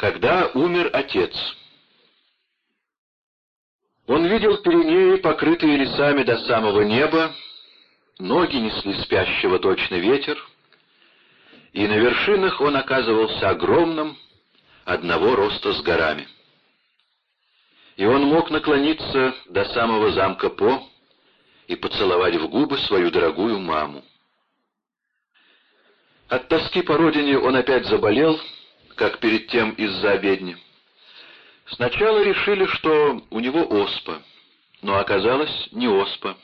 Когда умер отец. Он видел Пиренеи, покрытые лесами до самого неба, ноги несли спящего точно ветер, и на вершинах он оказывался огромным, одного роста с горами. И он мог наклониться до самого замка По и поцеловать в губы свою дорогую маму. От тоски по родине он опять заболел, как перед тем из-за обедни. Сначала решили, что у него оспа, но оказалось не оспа.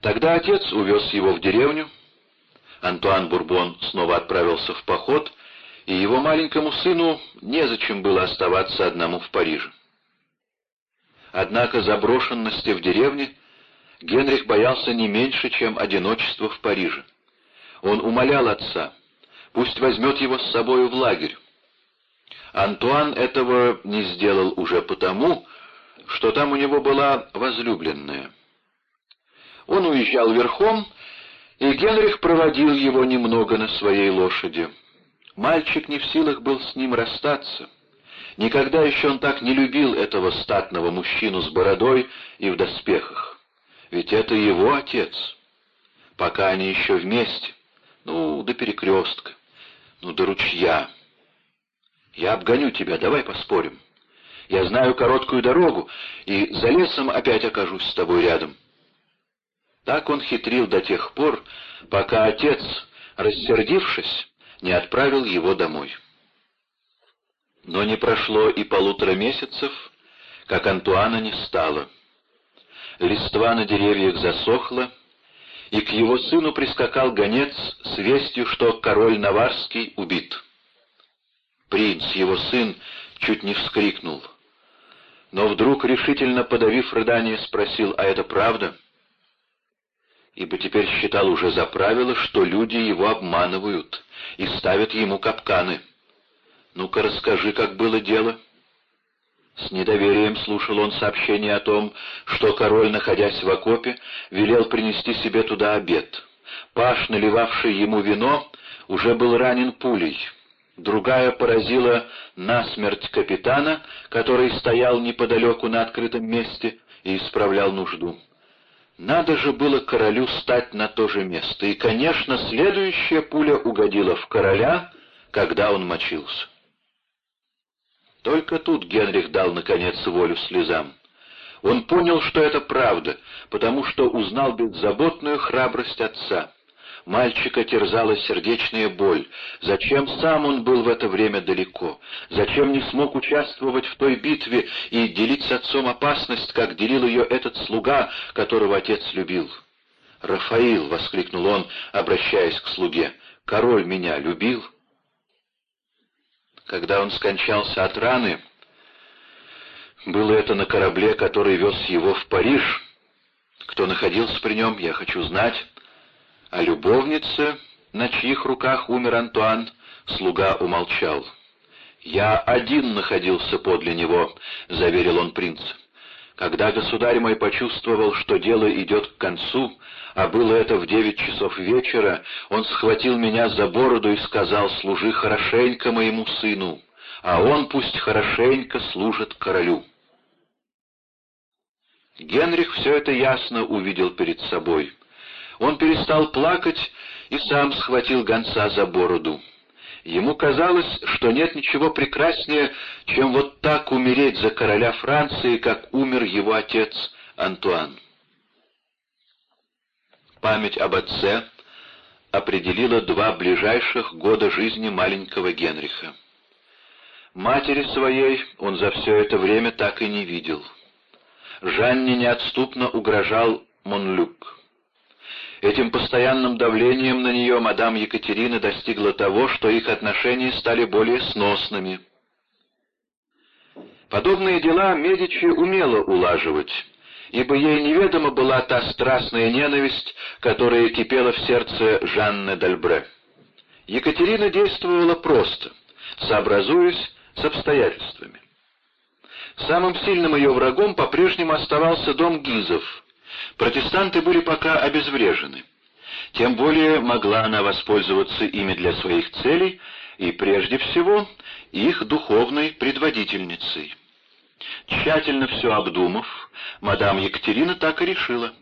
Тогда отец увез его в деревню. Антуан Бурбон снова отправился в поход, и его маленькому сыну незачем было оставаться одному в Париже. Однако заброшенности в деревне Генрих боялся не меньше, чем одиночества в Париже. Он умолял отца, пусть возьмет его с собою в лагерь. Антуан этого не сделал уже потому, что там у него была возлюбленная. Он уезжал верхом, и Генрих проводил его немного на своей лошади. Мальчик не в силах был с ним расстаться. Никогда еще он так не любил этого статного мужчину с бородой и в доспехах. Ведь это его отец. Пока они еще вместе. Ну, до перекрестка. Ну, до ручья. Я обгоню тебя, давай поспорим. Я знаю короткую дорогу, и за лесом опять окажусь с тобой рядом. Так он хитрил до тех пор, пока отец, рассердившись, не отправил его домой. Но не прошло и полутора месяцев, как Антуана не стало. Листва на деревьях засохла, и к его сыну прискакал гонец с вестью, что король Наварский убит. Принц, его сын, чуть не вскрикнул. Но вдруг, решительно подавив рыдание, спросил, «А это правда?» Ибо теперь считал уже за правило, что люди его обманывают и ставят ему капканы. «Ну-ка расскажи, как было дело». С недоверием слушал он сообщение о том, что король, находясь в окопе, велел принести себе туда обед. Паш, наливавший ему вино, уже был ранен пулей. Другая поразила насмерть капитана, который стоял неподалеку на открытом месте и исправлял нужду. Надо же было королю стать на то же место, и, конечно, следующая пуля угодила в короля, когда он мочился. Только тут Генрих дал, наконец, волю слезам. Он понял, что это правда, потому что узнал беззаботную храбрость отца. Мальчика терзала сердечная боль. Зачем сам он был в это время далеко? Зачем не смог участвовать в той битве и делить с отцом опасность, как делил ее этот слуга, которого отец любил? «Рафаил!» — воскликнул он, обращаясь к слуге. «Король меня любил?» Когда он скончался от раны, было это на корабле, который вез его в Париж. Кто находился при нем, я хочу знать. А любовница, на чьих руках умер Антуан, слуга умолчал. «Я один находился подле него», — заверил он принца. Когда государь мой почувствовал, что дело идет к концу, а было это в девять часов вечера, он схватил меня за бороду и сказал, «Служи хорошенько моему сыну, а он пусть хорошенько служит королю». Генрих все это ясно увидел перед собой. Он перестал плакать и сам схватил гонца за бороду. Ему казалось, что нет ничего прекраснее, чем вот так умереть за короля Франции, как умер его отец Антуан. Память об отце определила два ближайших года жизни маленького Генриха. Матери своей он за все это время так и не видел. Жанне неотступно угрожал Монлюк. Этим постоянным давлением на нее мадам Екатерина достигла того, что их отношения стали более сносными. Подобные дела Медичи умела улаживать, ибо ей неведома была та страстная ненависть, которая кипела в сердце Жанны Дальбре. Екатерина действовала просто, сообразуясь с обстоятельствами. Самым сильным ее врагом по-прежнему оставался дом Гизов — Протестанты были пока обезврежены. Тем более могла она воспользоваться ими для своих целей, и прежде всего их духовной предводительницей. Тщательно все обдумав, мадам Екатерина так и решила.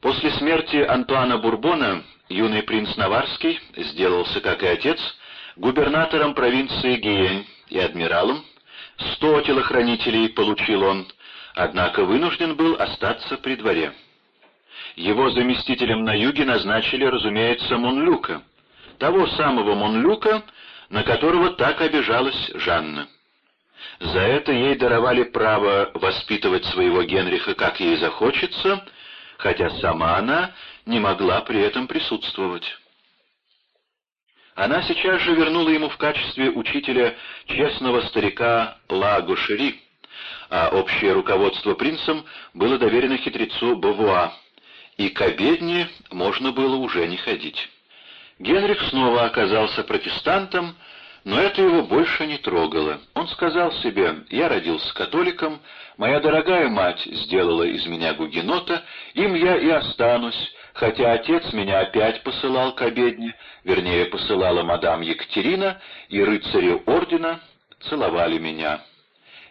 После смерти Антуана Бурбона юный принц Наварский сделался, как и отец, губернатором провинции Гиень и адмиралом. Сто телохранителей получил он, однако вынужден был остаться при дворе. Его заместителем на юге назначили, разумеется, Монлюка, того самого Монлюка, на которого так обижалась Жанна. За это ей даровали право воспитывать своего Генриха, как ей захочется, хотя сама она не могла при этом присутствовать. Она сейчас же вернула ему в качестве учителя честного старика Ла Гушери, а общее руководство принцем было доверено хитрецу Бавуа, и к обедне можно было уже не ходить. Генрих снова оказался протестантом, но это его больше не трогало. Он сказал себе, «Я родился католиком, моя дорогая мать сделала из меня гугенота, им я и останусь, хотя отец меня опять посылал к обедне, вернее, посылала мадам Екатерина, и рыцари ордена целовали меня.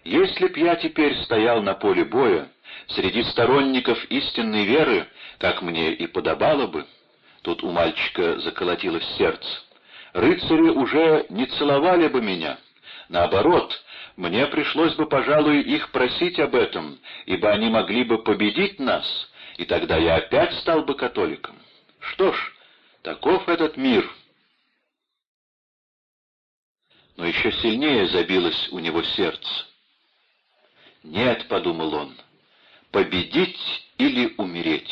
Если б я теперь стоял на поле боя, среди сторонников истинной веры, как мне и подобало бы, тут у мальчика заколотилось сердце, рыцари уже не целовали бы меня. Наоборот, мне пришлось бы, пожалуй, их просить об этом, ибо они могли бы победить нас, и тогда я опять стал бы католиком. Что ж, таков этот мир. Но еще сильнее забилось у него сердце. «Нет», — подумал он, — «победить или умереть».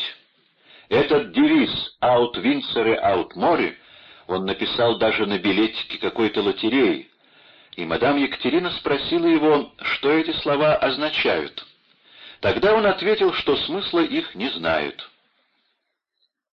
Этот девиз «Аут Винсере, аут море» он написал даже на билетике какой-то лотереи, и мадам Екатерина спросила его, что эти слова означают. Тогда он ответил, что смысла их не знают.